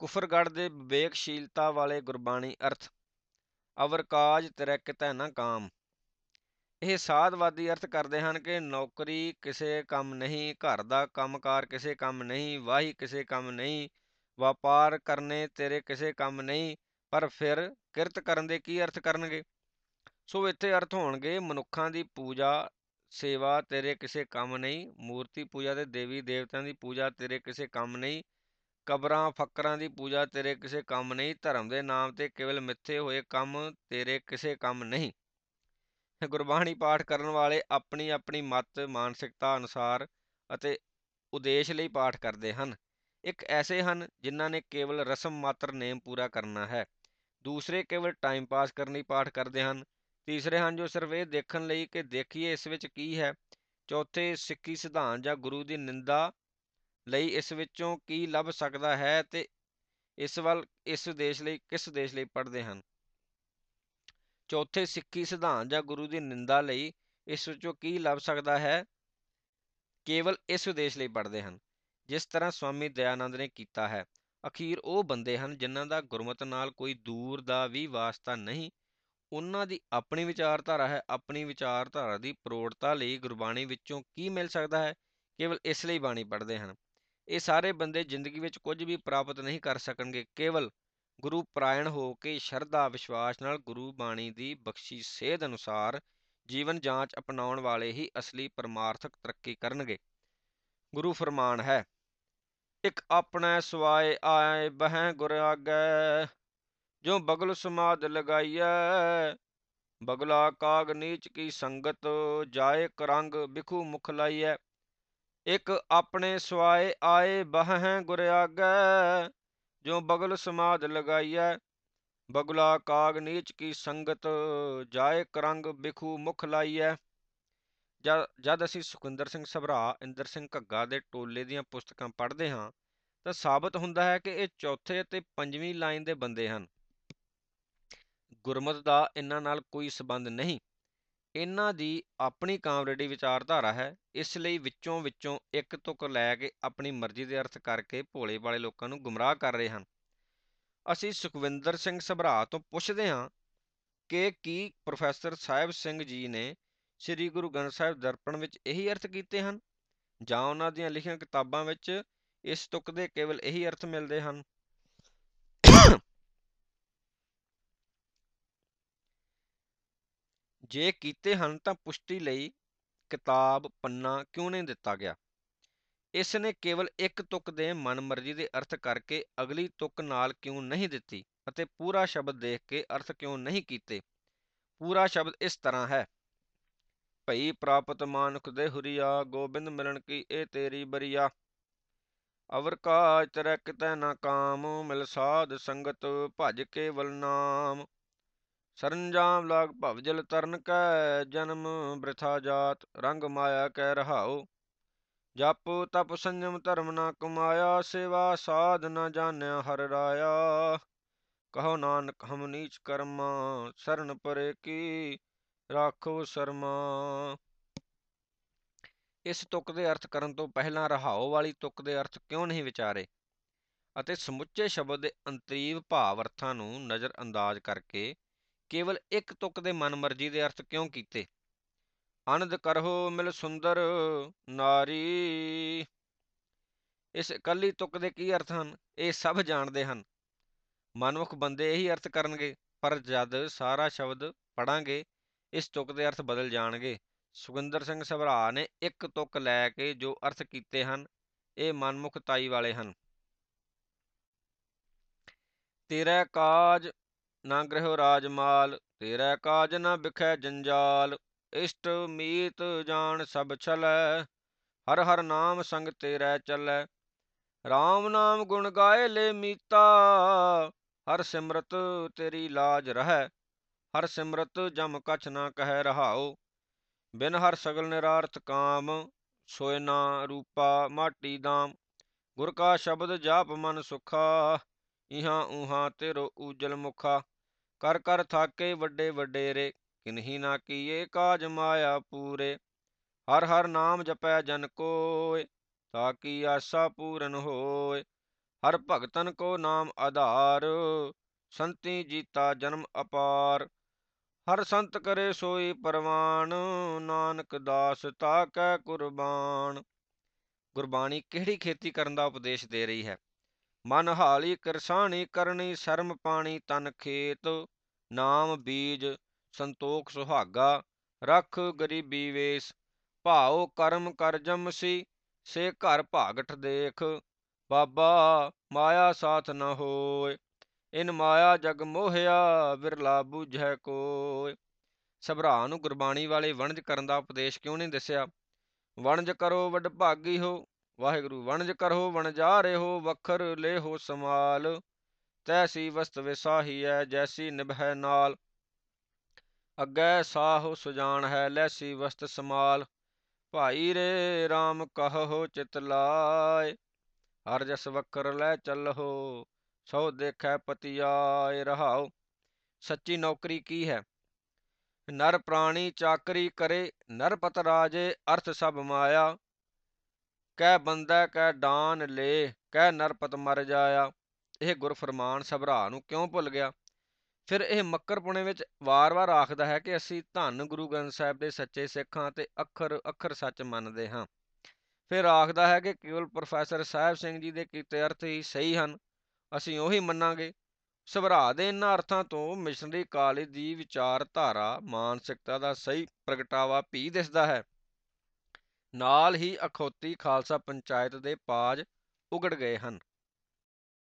ਕੁਫਰਗੜ੍ਹ ਦੇ ਵਿਵੇਕਸ਼ੀਲਤਾ ਵਾਲੇ ਗੁਰਬਾਣੀ ਅਰਥ, ਅਵਰ ਕਾਜ ਤੇਰੇ ਕਿਤੈ ਨਾ ਕਾਮ। ਇਹ ਸਾਧਵਾਦੀ ਅਰਥ ਕਰਦੇ ਹਨ ਕਿ ਨੌਕਰੀ ਕਿਸੇ ਕੰਮ ਨਹੀਂ, ਘਰ ਦਾ ਕੰਮਕਾਰ ਕਿਸੇ ਕੰਮ ਨਹੀਂ, ਵਾਹੀ ਕਿਸੇ ਕੰਮ ਨਹੀਂ, ਵਪਾਰ ਕਰਨੇ ਤੇਰੇ ਕਿਸੇ ਕੰਮ ਨਹੀਂ, ਪਰ ਫਿਰ ਕਿਰਤ ਕਰਨ ਦੇ ਕੀ ਅਰਥ ਕਰਨਗੇ? ਸੋ ਇੱਥੇ ਅਰਥ ਹੋਣਗੇ, ਮਨੁੱਖਾਂ ਦੀ ਪੂਜਾ, ਸੇਵਾ ਤੇਰੇ ਕਿਸੇ ਕੰਮ ਨਹੀਂ, ਮੂਰਤੀ ਪੂਜਾ ਤੇ ਦੇਵੀ ਦੇਵਤਿਆਂ ਦੀ ਪੂਜਾ ਤੇਰੇ ਕਿਸੇ ਕੰਮ ਨਹੀਂ ਕਬਰਾਂ, ਫੱਕਰਾਂ ਦੀ ਪੂਜਾ ਤੇਰੇ ਕਿਸੇ ਕੰਮ ਨਹੀਂ, ਧਰਮ ਦੇ ਨਾਮ ਤੇ ਕੇਵਲ ਮਿੱਥੇ ਹੋਏ ਕੰਮ ਤੇਰੇ ਕਿਸੇ ਕੰਮ ਨਹੀਂ। ਗੁਰਬਾਣੀ ਪਾਠ ਕਰਨ ਵਾਲੇ ਆਪਣੀ ਆਪਣੀ ਮਤ, ਮਾਨਸਿਕਤਾ ਅਨੁਸਾਰ ਅਤੇ ਉਦੇਸ਼ ਲਈ ਪਾਠ ਕਰਦੇ ਹਨ। ਇੱਕ ਐਸੇ ਹਨ ਜਿਨ੍ਹਾਂ ਨੇ ਕੇਵਲ ਰਸਮ ਮਾਤਰ ਨੇਮ ਪੂਰਾ ਕਰਨਾ ਹੈ। ਦੂਸਰੇ ਕੇਵਲ ਟਾਈਮ ਪਾਸ ਕਰਨ ਲਈ ਪਾਠ ਕਰਦੇ ਹਨ। ਤੀਸਰੇ ਹਨ ਜੋ ਸਿਰਫ ਇਹ ਦੇਖਣ ਲਈ ਕਿ ਦੇਖੀਏ ਇਸ ਵਿੱਚ ਕੀ ਹੈ। ਚੌਥੇ ਸਿੱਖੀ ਸਿਧਾਂਤ ਜਾਂ ਗੁਰੂ ਦੀ ਨਿੰਦਾ ਲਈ ਇਸ ਵਿੱਚੋਂ ਕੀ ਲੱਭ ਸਕਦਾ ਹੈ ਤੇ ਇਸ ਵੱਲ, ਇਸ ਦੇਸ਼ ਲਈ, ਕਿਸ ਦੇਸ਼ ਲਈ ਪੜ੍ਹਦੇ ਹਨ? ਚੌਥੇ ਸਿੱਖੀ ਸਿਧਾਂਤ ਜਾਂ ਗੁਰੂ ਦੀ ਨਿੰਦਾ ਲਈ ਇਸ ਵਿੱਚੋਂ ਕੀ ਲੱਭ ਸਕਦਾ ਹੈ? ਕੇਵਲ ਇਸ ਉਦੇਸ਼ ਲਈ ਪੜ੍ਹਦੇ ਹਨ, ਜਿਸ ਤਰ੍ਹਾਂ ਸਵਾਮੀ ਦਇਆਨੰਦ ਨੇ ਕੀਤਾ ਹੈ। ਅਖੀਰ ਉਹ ਬੰਦੇ ਹਨ ਜਿਨ੍ਹਾਂ ਦਾ ਗੁਰਮਤ ਨਾਲ ਕੋਈ ਦੂਰ ਦਾ ਵੀ ਵਾਸਤਾ ਨਹੀਂ। ਉਹਨਾਂ ਦੀ ਆਪਣੀ ਵਿਚਾਰਧਾਰਾ ਹੈ, ਆਪਣੀ ਵਿਚਾਰਧਾਰਾ ਦੀ ਪ੍ਰੋੜਤਾ ਲਈ ਗੁਰਬਾਣੀ ਵਿੱਚੋਂ ਕੀ ਮਿਲ ਸਕਦਾ ਹੈ? ਕੇਵਲ ਇਸ ਲਈ ਬਾਣੀ ਪੜ੍ਹਦੇ ਹਨ। ਇਹ ਸਾਰੇ ਬੰਦੇ ਜ਼ਿੰਦਗੀ ਵਿੱਚ ਕੁਝ ਵੀ ਪ੍ਰਾਪਤ ਨਹੀਂ ਕਰ ਸਕਣਗੇ, ਕੇਵਲ ਗੁਰੂ ਪ੍ਰਾਇਣ ਹੋ ਕੇ ਸ਼ਰਧਾ, ਵਿਸ਼ਵਾਸ ਨਾਲ ਗੁਰੂ ਬਾਣੀ ਦੀ ਬਖਸ਼ੀ ਸੇਧ ਅਨੁਸਾਰ ਜੀਵਨ ਜਾਂਚ ਅਪਣਾਉਣ ਵਾਲੇ ਹੀ ਅਸਲੀ ਪਰਮਾਰਥਕ ਤਰੱਕੀ ਕਰਨਗੇ। ਗੁਰੂ ਫਰਮਾਨ ਹੈ, ਇਕ ਆਪਣੇ ਸਵਾਏ ਆਏ ਬਹਿ ਗੁਰ ਆਗੈ ਜੋ ਬਗਲ ਸਮਾਦ ਲਗਾਈਐ, ਬਗਲਾ ਕਾਗ ਨੀਚ ਕੀ ਸੰਗਤ, ਜਾਏ ਕਰੰਗ ਬਿਖੂ ਮੁਖ ਲਾਈਐ। ਇਕ ਆਪਣੇ ਸਵਾਏ ਆਏ ਬਹਿ ਗੁਰ ਆਗੈ ਜੋ ਬਗਲ ਸਮਾਦ ਲਗਾਈਐ। ਬਗੁਲਾ ਕਾਗ ਨੀਚ ਕੀ ਸੰਗਤ ਜਾਏ, ਕਰੰਗ ਬਿਖੂ ਮੁਖ ਲਾਈਐ। ਜਦ ਅਸੀਂ ਸੁਖਿੰਦਰ ਸਿੰਘ ਸਭਰਾ, ਇੰਦਰ ਸਿੰਘ ਘੱਗਾ ਦੇ ਟੋਲੇ ਦੀਆਂ ਪੁਸਤਕਾਂ ਪੜ੍ਹਦੇ ਹਾਂ, ਤਾਂ ਸਾਬਤ ਹੁੰਦਾ ਹੈ ਕਿ ਇਹ ਚੌਥੇ ਅਤੇ ਪੰਜਵੀਂ ਲਾਈਨ ਦੇ ਬੰਦੇ ਹਨ। ਗੁਰਮਤ ਦਾ ਇਹਨਾਂ ਨਾਲ ਕੋਈ ਸਬੰਧ ਨਹੀਂ। ਇਹਨਾਂ ਦੀ ਆਪਣੀ ਕਾਮਰੇਡੀ ਵਿਚਾਰਧਾਰਾ ਹੈ, ਇਸ ਲਈ ਵਿੱਚੋਂ ਵਿੱਚੋਂ ਇੱਕ ਤੁਕ ਲੈ ਕੇ ਆਪਣੀ ਮਰਜ਼ੀ ਦੇ ਅਰਥ ਕਰਕੇ ਭੋਲੇ ਵਾਲੇ ਲੋਕਾਂ ਨੂੰ ਗੁੰਮਰਾਹ ਕਰ ਰਹੇ ਹਨ। ਅਸੀਂ ਸੁਖਵਿੰਦਰ ਸਿੰਘ ਸਭਰਾ ਤੋਂ ਪੁੱਛਦੇ ਹਾਂ ਕਿ ਕੀ ਪ੍ਰੋਫੈਸਰ ਸਾਹਿਬ ਸਿੰਘ ਜੀ ਨੇ ਸ੍ਰੀ ਗੁਰੂ ਗ੍ਰੰਥ ਸਾਹਿਬ ਦਰਪਣ ਵਿੱਚ ਇਹੀ ਅਰਥ ਕੀਤੇ ਹਨ? ਜਾਂ ਉਹਨਾਂ ਦੀਆਂ ਲਿਖੀਆਂ ਕਿਤਾਬਾਂ ਵਿੱਚ ਇਸ ਤੁਕ ਦੇ ਕੇਵਲ ਇਹੀ ਅਰਥ ਮਿਲਦੇ ਹਨ? ਜੇ ਕੀਤੇ ਹਨ ਤਾਂ ਪੁਸ਼ਟੀ ਲਈ ਕਿਤਾਬ, ਪੰਨਾ ਕਿਉਂ ਨਹੀਂ ਦਿੱਤਾ ਗਿਆ? ਇਸ ਨੇ ਕੇਵਲ ਇੱਕ ਤੁਕ ਦੇ ਮਨਮਰਜ਼ੀ ਦੇ ਅਰਥ ਕਰਕੇ ਅਗਲੀ ਤੁਕ ਨਾਲ ਕਿਉਂ ਨਹੀਂ ਦਿੱਤੀ ਅਤੇ ਪੂਰਾ ਸ਼ਬਦ ਦੇਖ ਕੇ ਅਰਥ ਕਿਉਂ ਨਹੀਂ ਕੀਤੇ? ਪੂਰਾ ਸ਼ਬਦ ਇਸ ਤਰ੍ਹਾਂ ਹੈ, ਭਈ ਪ੍ਰਾਪਤ ਮਾਨੁਖ ਦੇ ਹੁਰੀਆ, ਗੋਬਿੰਦ ਮਿਲਣ ਕੀ ਇਹ ਤੇਰੀ ਬਰੀਆ? ਅਵਰ ਕਾਜ ਤਰੈ ਕਿਤੈ ਨਾ ਕਾਮ, ਮਿਲ ਸਾਧ ਸੰਗਤ ਭਜ ਕੇਵਲ ਨਾਮ। ਸਰੰਜਾਮ ਲਾਗ ਭਵ ਜਲ ਤਰਨ ਕੈ ਜਨਮ ਬ੍ਰਿਥਾ ਜਾਤ, ਰੰਗ ਮਾਇਆ ਕੈ ਰਹਾਉ। ਜਪ ਤਪ ਸੰਜਮ ਧਰਮ ਨਾ ਕਮਾਇਆ, ਸੇਵਾ ਸਾਧ ਨਾ ਜਾਣਿਆ ਹਰ ਰਾਇਆ। ਕਹੋ ਨਾਨਕ ਹਮ ਨੀਚ ਕਰਮ, ਸਰਨ ਪਰੇ ਕੀ ਰਾਖੋ ਸ਼ਰਮਾ। ਇਸ ਤੁਕ ਦੇ ਅਰਥ ਕਰਨ ਤੋਂ ਪਹਿਲਾਂ ਰਹਾਉ ਵਾਲੀ ਤੁਕ ਦੇ ਅਰਥ ਕਿਉਂ ਨਹੀਂ ਵਿਚਾਰੇ? ਅਤੇ ਸਮੁੱਚੇ ਸ਼ਬਦ ਦੇ ਅੰਤਰੀਵ ਭਾਵ ਅਰਥਾਂ ਨੂੰ ਨਜ਼ਰ ਅੰਦਾਜ਼ ਕਰਕੇ ਕੇਵਲ ਇੱਕ ਤੁਕ ਦੇ ਮਨਮਰਜ਼ੀ ਦੇ ਅਰਥ ਕਿਉਂ ਕੀਤੇ? ਅਨੰਦ ਕਰੋ ਮਿਲ ਸੁੰਦਰ ਨਾਰੀ। ਇਸ ਇਕੱਲੀ ਤੁਕ ਦੇ ਕੀ ਅਰਥ ਹਨ? ਇਹ ਸਭ ਜਾਣਦੇ ਹਨ। ਮਨੁੱਖ ਬੰਦੇ ਇਹੀ ਅਰਥ ਕਰਨਗੇ, ਪਰ ਜਦ ਸਾਰਾ ਸ਼ਬਦ ਪੜਾਂਗੇ ਇਸ ਤੁਕ ਦੇ ਅਰਥ ਬਦਲ ਜਾਣਗੇ। ਸੁਗੰਦਰ ਸਿੰਘ ਸਭਰਾ ਨੇ ਇੱਕ ਤੁਕ ਲੈ ਕੇ ਜੋ ਅਰਥ ਕੀਤੇ ਹਨ, ਇਹ ਮਨਮੁਖਤਾਈ ਵਾਲੇ ਹਨ। ਤੇਰਾ ਕਾਜ ਨਾ ਗ੍ਰਹਿ ਰਾਜਮਾਲ, ਤੇਰਾ ਕਾਜ ਨਾ ਬਿਖੈ ਜੰਜਾਲ, ਇਸ਼ਟ ਮੀਤ ਜਾਣ ਸਭ ਛਲੈ, ਹਰ ਹਰ ਨਾਮ ਸੰਗ ਤੇਰਾ ਚੱਲੈ। RAM ਨਾਮ ਗੁਣ ਗਾਏ ਲੈ ਮੀਤਾ, ਹਰ ਸਿਮਰਤ ਤੇਰੀ ਲਾਜ ਰਹੈ, ਹਰ ਸਿਮਰਤ ਜਮ ਕਛ ਨਾ ਕਹਿ ਰਹਾਓ ਬਿਨ ਹਰ ਸਗਲ ਨਿਰਾਰਥ ਕਾਮ, ਸੋਇ ਨਾ ਰੂਪਾ ਮਾਟੀ ਦਾਮ। ਗੁਰ ਕਾ ਸ਼ਬਦ ਜਾਪ ਮਨ ਸੁਖਾ, ਇਹਾਂ ਉਹਾਂ ਤੇਰੋ ਉਜਲ ਮੁਖਾ। ਕਰ ਕਰ ਥਾਕੇ ਵੱਡੇ ਵਡੇਰੇ, ਕਿਨਹੀ ਨਾ ਕੀਏ ਕਾਜ ਮਾਇਆ ਪੂਰੇ। ਹਰ ਹਰ ਨਾਮ ਜਪੈ ਜਨ ਕੋਇ ਤਾਂ ਕੀ ਆਸਾ ਪੂਰਨ ਹੋਇ ਹਰ ਭਗਤਨ ਕੋ ਨਾਮ ਆਧਾਰ, ਸੰਤੀ ਜੀਤਾ ਜਨਮ ਅਪਾਰ। ਹਰ ਸੰਤ ਕਰੇ ਸੋਈ ਪਰਵਾਨ, ਨਾਨਕ ਦਾਸ ਤਾ ਕੈ ਕੁਰਬਾਨ। ਗੁਰਬਾਣੀ ਕਿਹੜੀ ਖੇਤੀ ਕਰਨ ਦਾ ਉਪਦੇਸ਼ ਦੇ ਰਹੀ ਹੈ? ਮਨ ਹਾਲੀ ਕਿਰਸਾਣੀ ਕਰਨੀ, ਸ਼ਰਮ ਪਾਣੀ ਤਨ ਖੇਤ। ਨਾਮ ਬੀਜ, ਸੰਤੋਖ ਸੁਹਾਗਾ, ਰਖ ਗਰੀਬੀ ਵੇਸ। ਭਾਉ ਕਰਮ ਕਰ ਜਮਸੀ ਸੇ ਘਰ ਭਾਗਠ ਦੇਖ। ਬਾਬਾ, ਮਾਇਆ ਸਾਥ ਨ ਹੋਏ ਇਨ ਮਾਇਆ ਜਗ ਮੋਹਿਆ, ਵਿਰਲਾ ਬੂਝੈ ਕੋਇ। ਸਭਰਾ ਨੂੰ ਗੁਰਬਾਣੀ ਵਾਲੇ ਵਣਜ ਕਰਨ ਦਾ ਉਪਦੇਸ਼ ਕਿਉਂ ਨਹੀਂ ਦੱਸਿਆ? ਵਣਜ ਕਰੋ, ਵੱਡ ਭਾਗੀ ਹੋ। ਵਾਹਿਗੁਰੂ, ਵਣਜ ਕਰੋ ਵਣਜਾ ਹੋ ਵਖਰ ਲੇਹੋ ਸਮਾਲ। ਤੈਸੀ ਵਸਤ ਵਿਸਾਹੀ ਐ ਜੈਸੀ ਨਿਭੈ ਨਾਲ। ਅੱਗੇ ਸਾਹੁ ਸੁਜਾਨ ਹੈ ਲੈਸੀ ਵਸਤ ਸਮਾਲ। ਭਾਈ ਰੇ RAM ਕਹੋ ਚਿਤ ਲਾਇ ਹਰ ਜਸ ਵਕਰ ਲੈ ਚੱਲੋ ਸੋ ਦੇਖੈ ਪਤਿਆਇ ਰਹਾਉ। ਸੱਚੀ ਨੌਕਰੀ ਕੀ ਹੈ? ਨਰ ਪ੍ਰਾਣੀ ਚਾਕਰੀ ਕਰੇ ਨਰਪਤ ਰਾਜੇ ਅਰਥ ਸਭ ਮਾਇਆ। ਕਹਿ ਬੰਦਾ, ਕਹਿ ਡਾਨ ਲੇ, ਕਹਿ ਨਰਪਤ ਮਰ ਜਾਇਆ। ਇਹ ਗੁਰ ਗੁਰਫਰਮਾਨ ਸਭਰਾ ਨੂੰ ਕਿਉਂ ਭੁੱਲ ਗਿਆ? ਫਿਰ ਇਹ ਮੱਕਰਪੁਣੇ ਵਿੱਚ ਵਾਰ-ਵਾਰ ਆਖਦਾ ਹੈ ਕਿ ਅਸੀਂ ਧੰਨ ਗੁਰੂ ਗ੍ਰੰਥ ਸਾਹਿਬ ਦੇ ਸੱਚੇ ਸਿੱਖਾਂ ਤੇ ਅੱਖਰ ਅੱਖਰ ਸੱਚ ਮੰਨਦੇ ਹਾਂ। ਫਿਰ ਆਖਦਾ ਹੈ ਕਿ ਕੇਵਲ ਪ੍ਰੋਫੈਸਰ ਸਾਹਿਬ ਸਿੰਘ ਜੀ ਦੇ ਕੀਤੇ ਅਰਥ ਹੀ ਸਹੀ ਹਨ। ਅਸੀਂ ਉਹੀ ਮੰਨਾਂਗੇ। ਸਭਰਾ ਦੇ ਇਹਨਾਂ ਅਰਥਾਂ ਤੋਂ ਮਿਸ਼ਨਰੀ ਕਾਲਜ ਦੀ ਵਿਚਾਰਧਾਰਾ ਮਾਨਸਿਕਤਾ ਦਾ ਸਹੀ ਪ੍ਰਗਟਾਵਾ ਵੀ ਦਿਸਦਾ ਹੈ। ਨਾਲ ਹੀ ਅਖੌਤੀ ਖਾਲਸਾ ਪੰਚਾਇਤ ਦੇ ਪਾਜ ਉਗੜ ਗਏ ਹਨ।